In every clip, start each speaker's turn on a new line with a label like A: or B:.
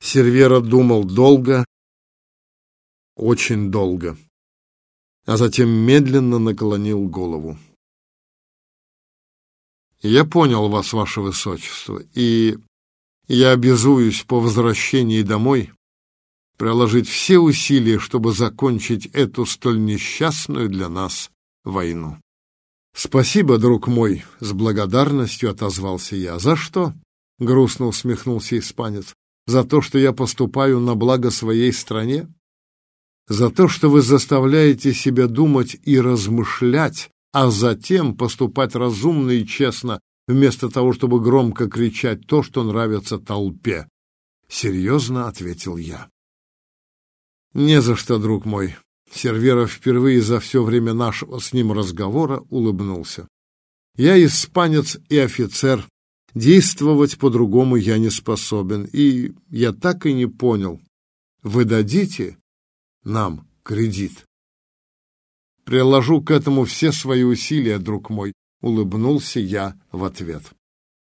A: Сервера думал долго, очень долго, а затем медленно наклонил голову. «Я понял вас, ваше высочество, и я обязуюсь по возвращении домой приложить все усилия, чтобы закончить эту столь несчастную для нас войну». «Спасибо, друг мой», — с благодарностью отозвался я. «За что?» — грустно усмехнулся испанец. «За то, что я поступаю на благо своей стране? За то, что вы заставляете себя думать и размышлять, а затем поступать разумно и честно, вместо того, чтобы громко кричать то, что нравится толпе?» Серьезно ответил я. «Не за что, друг мой. Серверов впервые за все время нашего с ним разговора улыбнулся. «Я испанец и офицер. Действовать по-другому я не способен. И я так и не понял. Вы дадите нам кредит?» «Приложу к этому все свои усилия, друг мой», — улыбнулся я в ответ.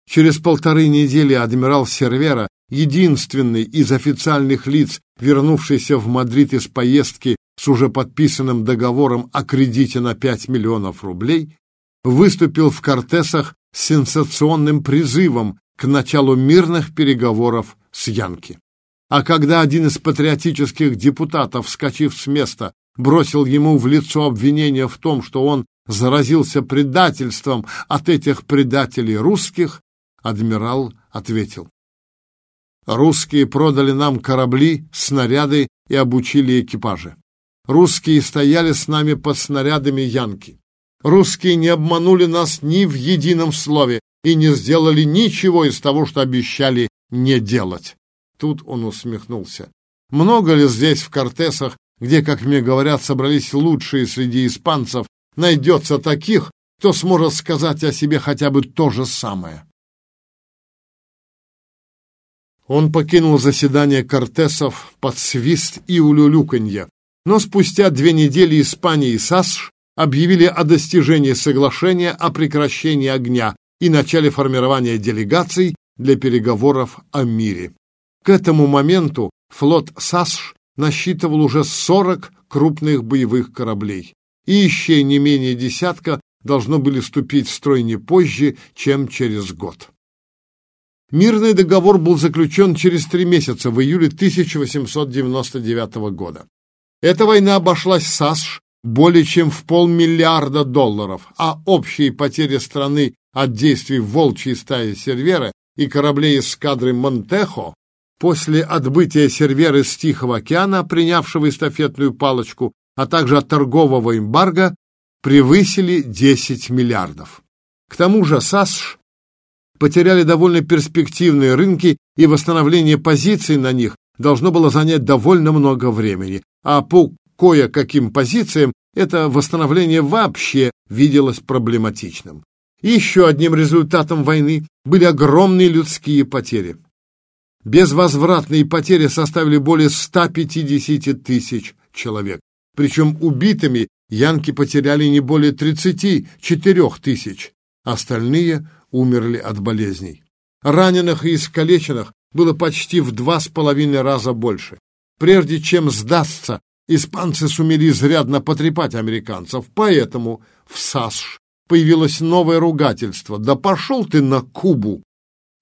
A: Через полторы недели адмирал Сервера, единственный из официальных лиц, вернувшийся в Мадрид из поездки с уже подписанным договором о кредите на 5 миллионов рублей, выступил в Кортесах сенсационным призывом к началу мирных переговоров с Янки. А когда один из патриотических депутатов, вскочив с места, бросил ему в лицо обвинение в том, что он заразился предательством от этих предателей русских, адмирал ответил. Русские продали нам корабли, снаряды и обучили экипажи. Русские стояли с нами под снарядами Янки. Русские не обманули нас ни в едином слове и не сделали ничего из того, что обещали не делать. Тут он усмехнулся. Много ли здесь в Кортесах, где, как мне говорят, собрались лучшие среди испанцев, найдется таких, кто сможет сказать о себе хотя бы то же самое? Он покинул заседание Кортесов под свист и улюлюканье, но спустя две недели Испания и САСШ объявили о достижении соглашения о прекращении огня и начале формирования делегаций для переговоров о мире. К этому моменту флот САСШ насчитывал уже 40 крупных боевых кораблей, и еще не менее десятка должно были вступить в строй не позже, чем через год. Мирный договор был заключен через три месяца, в июле 1899 года. Эта война обошлась САСШ более чем в полмиллиарда долларов, а общие потери страны от действий волчьей стаи Сервера и кораблей эскадры Монтехо после отбытия Серверы с Тихого океана, принявшего эстафетную палочку, а также от торгового эмбарго, превысили 10 миллиардов. К тому же САСШ потеряли довольно перспективные рынки, и восстановление позиций на них должно было занять довольно много времени, а по кое-каким позициям это восстановление вообще виделось проблематичным. еще одним результатом войны были огромные людские потери. Безвозвратные потери составили более 150 тысяч человек. Причем убитыми янки потеряли не более 34 тысяч. Остальные умерли от болезней. Раненых и искалеченных было почти в два с половиной раза больше. Прежде чем сдастся, испанцы сумели изрядно потрепать американцев, поэтому в САСШ появилось новое ругательство «Да пошел ты на Кубу!»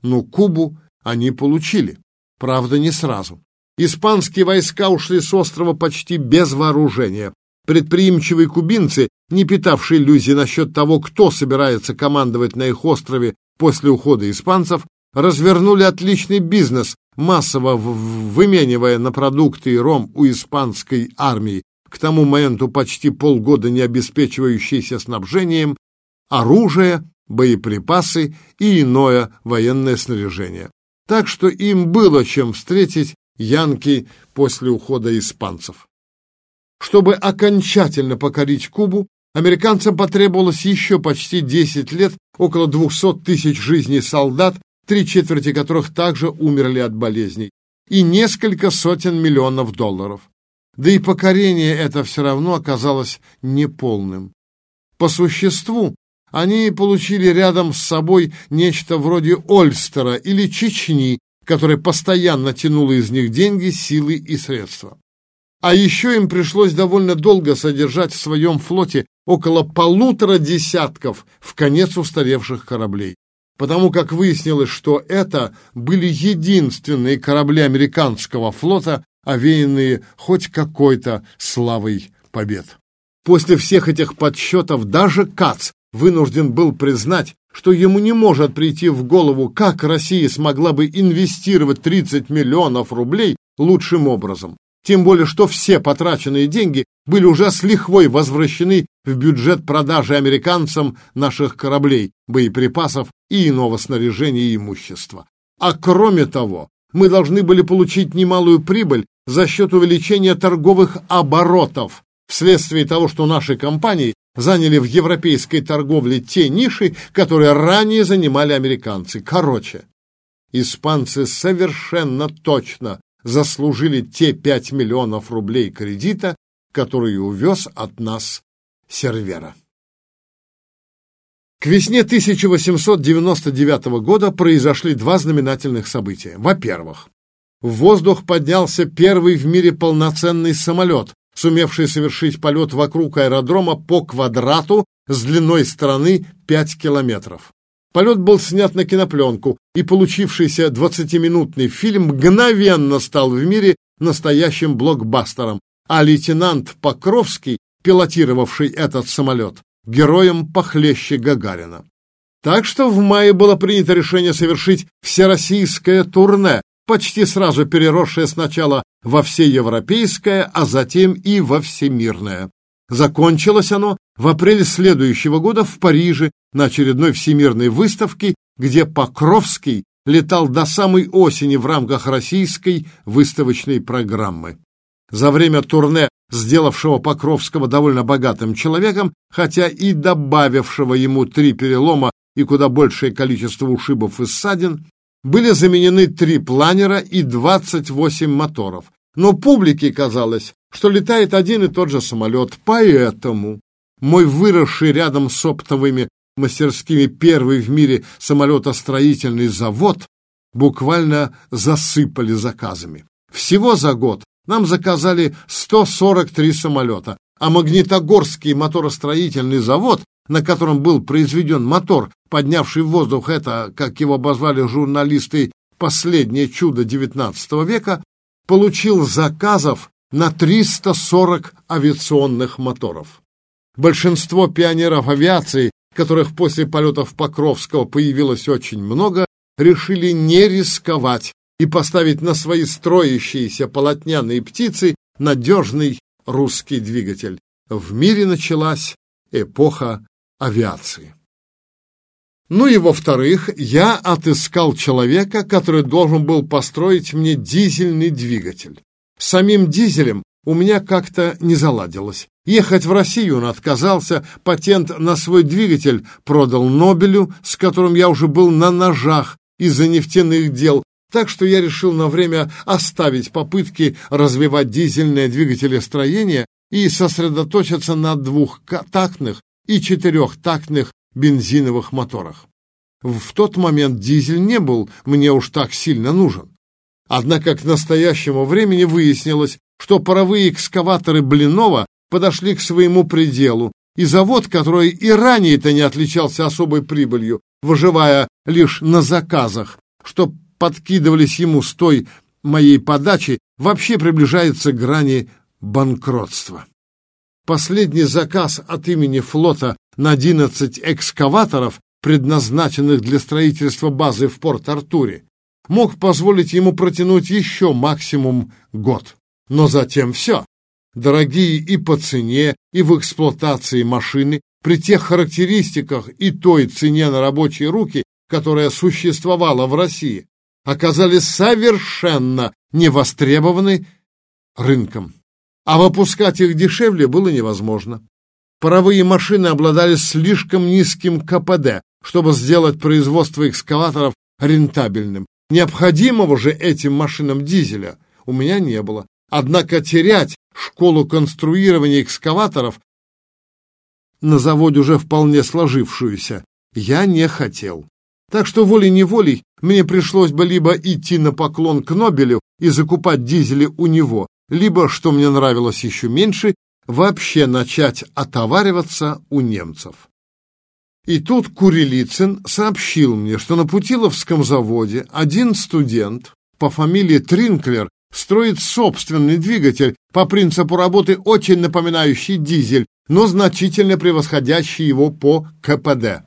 A: Но Кубу они получили, правда, не сразу. Испанские войска ушли с острова почти без вооружения. Предприимчивые кубинцы, не питавшие иллюзий насчет того, кто собирается командовать на их острове после ухода испанцев, развернули отличный бизнес, массово выменивая на продукты и ром у испанской армии, к тому моменту почти полгода не обеспечивающейся снабжением, оружие, боеприпасы и иное военное снаряжение. Так что им было чем встретить янки после ухода испанцев. Чтобы окончательно покорить Кубу, американцам потребовалось еще почти 10 лет, около 200 тысяч жизней солдат три четверти которых также умерли от болезней, и несколько сотен миллионов долларов. Да и покорение это все равно оказалось неполным. По существу, они получили рядом с собой нечто вроде Ольстера или Чечни, которая постоянно тянула из них деньги, силы и средства. А еще им пришлось довольно долго содержать в своем флоте около полутора десятков в конец устаревших кораблей, потому как выяснилось, что это были единственные корабли американского флота, овеянные хоть какой-то славой побед. После всех этих подсчетов даже Кац вынужден был признать, что ему не может прийти в голову, как Россия смогла бы инвестировать 30 миллионов рублей лучшим образом. Тем более, что все потраченные деньги были уже с лихвой возвращены в бюджет продажи американцам наших кораблей, боеприпасов и иного снаряжения и имущества. А кроме того, мы должны были получить немалую прибыль за счет увеличения торговых оборотов, вследствие того, что наши компании заняли в европейской торговле те ниши, которые ранее занимали американцы. Короче, испанцы совершенно точно заслужили те 5 миллионов рублей кредита, которые увез от нас Сервера. К весне 1899 года произошли два знаменательных события. Во-первых, в воздух поднялся первый в мире полноценный самолет, сумевший совершить полет вокруг аэродрома по квадрату с длиной стороны 5 километров. Полет был снят на кинопленку, и получившийся 20-минутный фильм мгновенно стал в мире настоящим блокбастером, а лейтенант Покровский, пилотировавший этот самолет, героем похлеще Гагарина. Так что в мае было принято решение совершить всероссийское турне, почти сразу переросшее сначала во всеевропейское, а затем и во всемирное. Закончилось оно в апреле следующего года в Париже на очередной всемирной выставке, где Покровский летал до самой осени в рамках российской выставочной программы. За время турне, сделавшего Покровского довольно богатым человеком, хотя и добавившего ему три перелома и куда большее количество ушибов и ссадин, были заменены три планера и 28 моторов. Но публике казалось, что летает один и тот же самолет, поэтому мой выросший рядом с оптовыми мастерскими первый в мире самолетостроительный завод буквально засыпали заказами. Всего за год нам заказали 143 самолета, а Магнитогорский моторостроительный завод, на котором был произведен мотор, поднявший в воздух это, как его обозвали журналисты, последнее чудо XIX века, получил заказов на 340 авиационных моторов. Большинство пионеров авиации, которых после полетов Покровского появилось очень много, решили не рисковать и поставить на свои строящиеся полотняные птицы надежный русский двигатель. В мире началась эпоха авиации. Ну и во-вторых, я отыскал человека, который должен был построить мне дизельный двигатель. Самим дизелем у меня как-то не заладилось. Ехать в Россию он отказался, патент на свой двигатель продал Нобелю, с которым я уже был на ножах из-за нефтяных дел, так что я решил на время оставить попытки развивать дизельное двигателестроение и сосредоточиться на двухтактных и четырехтактных бензиновых моторах. В тот момент дизель не был мне уж так сильно нужен. Однако к настоящему времени выяснилось, что паровые экскаваторы Блинова подошли к своему пределу, и завод, который и ранее-то не отличался особой прибылью, выживая лишь на заказах, что подкидывались ему с той моей подачи, вообще приближается к грани банкротства. Последний заказ от имени флота на 11 экскаваторов, предназначенных для строительства базы в Порт-Артуре, мог позволить ему протянуть еще максимум год. Но затем все. Дорогие и по цене, и в эксплуатации машины, при тех характеристиках и той цене на рабочие руки, которая существовала в России, оказались совершенно невостребованы рынком. А выпускать их дешевле было невозможно. Паровые машины обладали слишком низким КПД, чтобы сделать производство экскаваторов рентабельным. Необходимого же этим машинам дизеля у меня не было. Однако терять школу конструирования экскаваторов на заводе уже вполне сложившуюся я не хотел. Так что волей-неволей мне пришлось бы либо идти на поклон к Нобелю и закупать дизели у него, либо, что мне нравилось еще меньше, вообще начать отовариваться у немцев. И тут Курилицын сообщил мне, что на Путиловском заводе один студент по фамилии Тринклер строит собственный двигатель по принципу работы, очень напоминающий дизель, но значительно превосходящий его по КПД.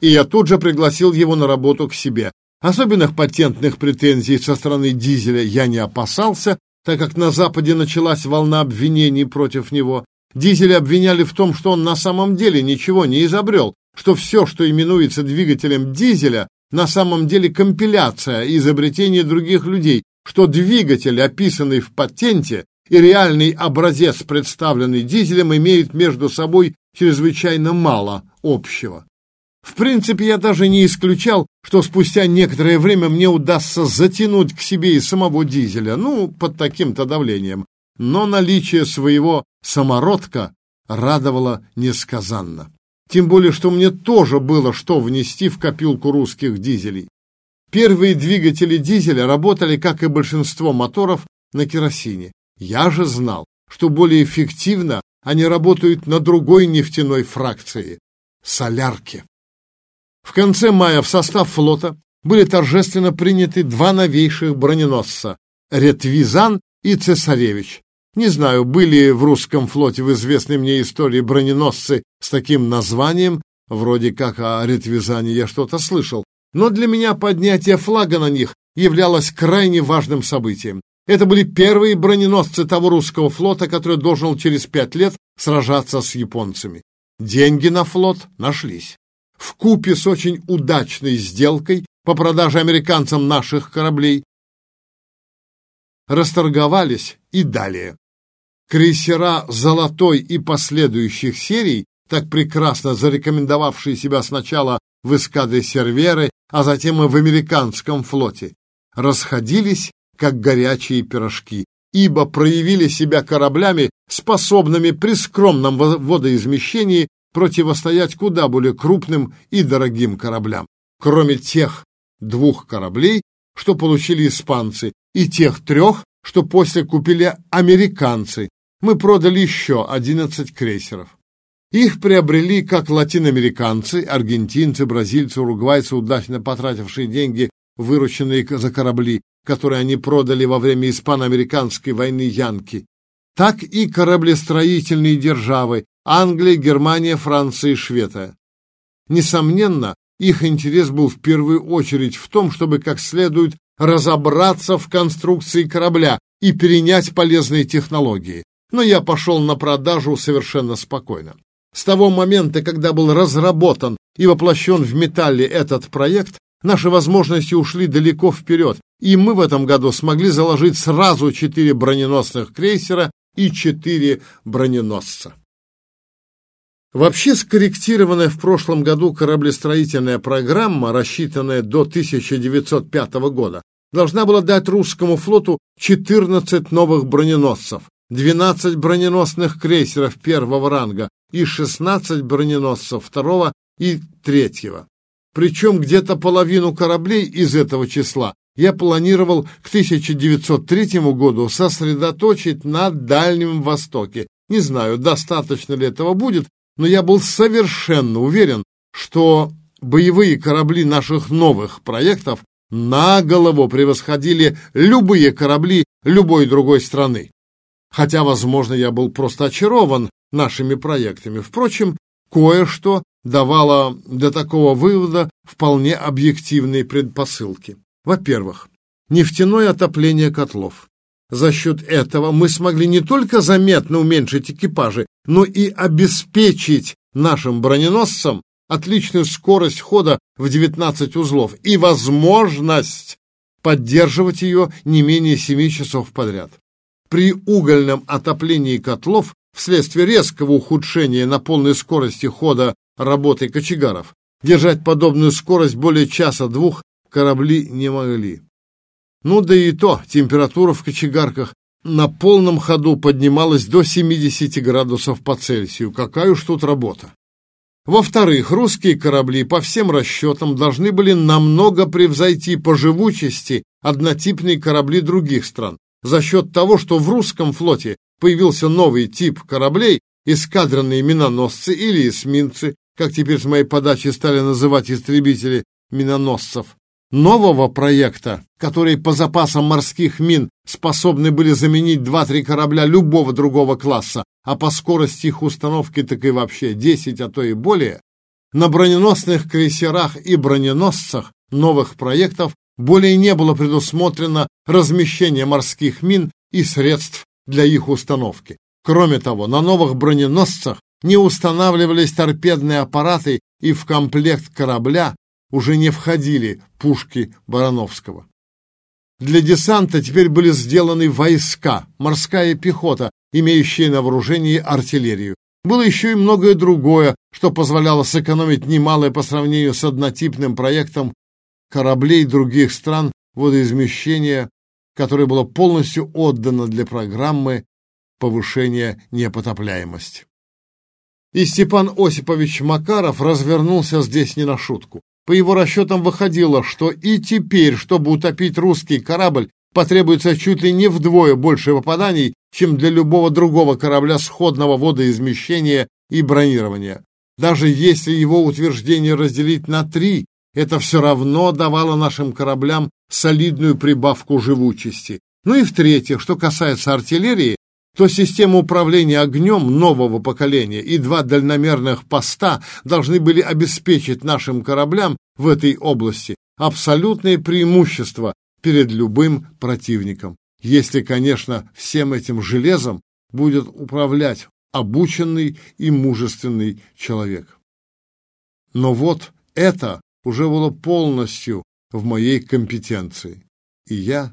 A: И я тут же пригласил его на работу к себе. Особенных патентных претензий со стороны дизеля я не опасался, так как на Западе началась волна обвинений против него. Дизель обвиняли в том, что он на самом деле ничего не изобрел, что все, что именуется двигателем дизеля, на самом деле компиляция изобретения других людей, что двигатель, описанный в патенте, и реальный образец, представленный дизелем, имеют между собой чрезвычайно мало общего. В принципе, я даже не исключал, что спустя некоторое время мне удастся затянуть к себе и самого дизеля, ну, под таким-то давлением. Но наличие своего самородка радовало несказанно. Тем более, что мне тоже было что внести в копилку русских дизелей. Первые двигатели дизеля работали, как и большинство моторов, на керосине. Я же знал, что более эффективно они работают на другой нефтяной фракции – солярке. В конце мая в состав флота были торжественно приняты два новейших броненосца – Ретвизан и Цесаревич, не знаю, были в русском флоте в известной мне истории броненосцы с таким названием, вроде как о ретвизане я что-то слышал, но для меня поднятие флага на них являлось крайне важным событием. Это были первые броненосцы того русского флота, который должен через пять лет сражаться с японцами. Деньги на флот нашлись. В купе с очень удачной сделкой по продаже американцам наших кораблей расторговались и далее. Крейсера «Золотой» и последующих серий, так прекрасно зарекомендовавшие себя сначала в эскадре Серверы, а затем и в американском флоте, расходились, как горячие пирожки, ибо проявили себя кораблями, способными при скромном водоизмещении противостоять куда более крупным и дорогим кораблям, кроме тех двух кораблей, что получили испанцы, и тех трех, что после купили американцы, мы продали еще 11 крейсеров. Их приобрели как латиноамериканцы, аргентинцы, бразильцы, уругвайцы, удачно потратившие деньги, вырученные за корабли, которые они продали во время испано-американской войны Янки, так и кораблестроительные державы Англия, Германия, Франция и Швеция. Несомненно, их интерес был в первую очередь в том, чтобы как следует разобраться в конструкции корабля и перенять полезные технологии но я пошел на продажу совершенно спокойно. С того момента, когда был разработан и воплощен в металле этот проект, наши возможности ушли далеко вперед, и мы в этом году смогли заложить сразу четыре броненосных крейсера и четыре броненосца. Вообще скорректированная в прошлом году кораблестроительная программа, рассчитанная до 1905 года, должна была дать русскому флоту 14 новых броненосцев, 12 броненосных крейсеров первого ранга и 16 броненосцев второго и третьего. Причем где-то половину кораблей из этого числа я планировал к 1903 году сосредоточить на Дальнем Востоке. Не знаю, достаточно ли этого будет, но я был совершенно уверен, что боевые корабли наших новых проектов на голову превосходили любые корабли любой другой страны. Хотя, возможно, я был просто очарован нашими проектами. Впрочем, кое-что давало для такого вывода вполне объективные предпосылки. Во-первых, нефтяное отопление котлов. За счет этого мы смогли не только заметно уменьшить экипажи, но и обеспечить нашим броненосцам отличную скорость хода в 19 узлов и возможность поддерживать ее не менее 7 часов подряд. При угольном отоплении котлов вследствие резкого ухудшения на полной скорости хода работы кочегаров держать подобную скорость более часа-двух корабли не могли. Ну да и то, температура в кочегарках на полном ходу поднималась до 70 градусов по Цельсию. Какая уж тут работа. Во-вторых, русские корабли по всем расчетам должны были намного превзойти по живучести однотипные корабли других стран за счет того, что в русском флоте появился новый тип кораблей, эскадренные миноносцы или эсминцы, как теперь с моей подачи стали называть истребители миноносцев, нового проекта, которые по запасам морских мин способны были заменить 2-3 корабля любого другого класса, а по скорости их установки так и вообще 10, а то и более, на броненосных крейсерах и броненосцах новых проектов более не было предусмотрено размещение морских мин и средств для их установки. Кроме того, на новых броненосцах не устанавливались торпедные аппараты и в комплект корабля уже не входили пушки Барановского. Для десанта теперь были сделаны войска, морская пехота, имеющая на вооружении артиллерию. Было еще и многое другое, что позволяло сэкономить немалое по сравнению с однотипным проектом кораблей других стран водоизмещения, которое было полностью отдано для программы повышения непотопляемости. И Степан Осипович Макаров развернулся здесь не на шутку. По его расчетам выходило, что и теперь, чтобы утопить русский корабль, потребуется чуть ли не вдвое больше попаданий, чем для любого другого корабля сходного водоизмещения и бронирования. Даже если его утверждение разделить на три, это все равно давало нашим кораблям солидную прибавку живучести. Ну и в-третьих, что касается артиллерии, то система управления огнем нового поколения и два дальномерных поста должны были обеспечить нашим кораблям в этой области абсолютное преимущество перед любым противником, если, конечно, всем этим железом будет управлять обученный и мужественный человек. Но вот это уже было полностью в моей компетенции, и я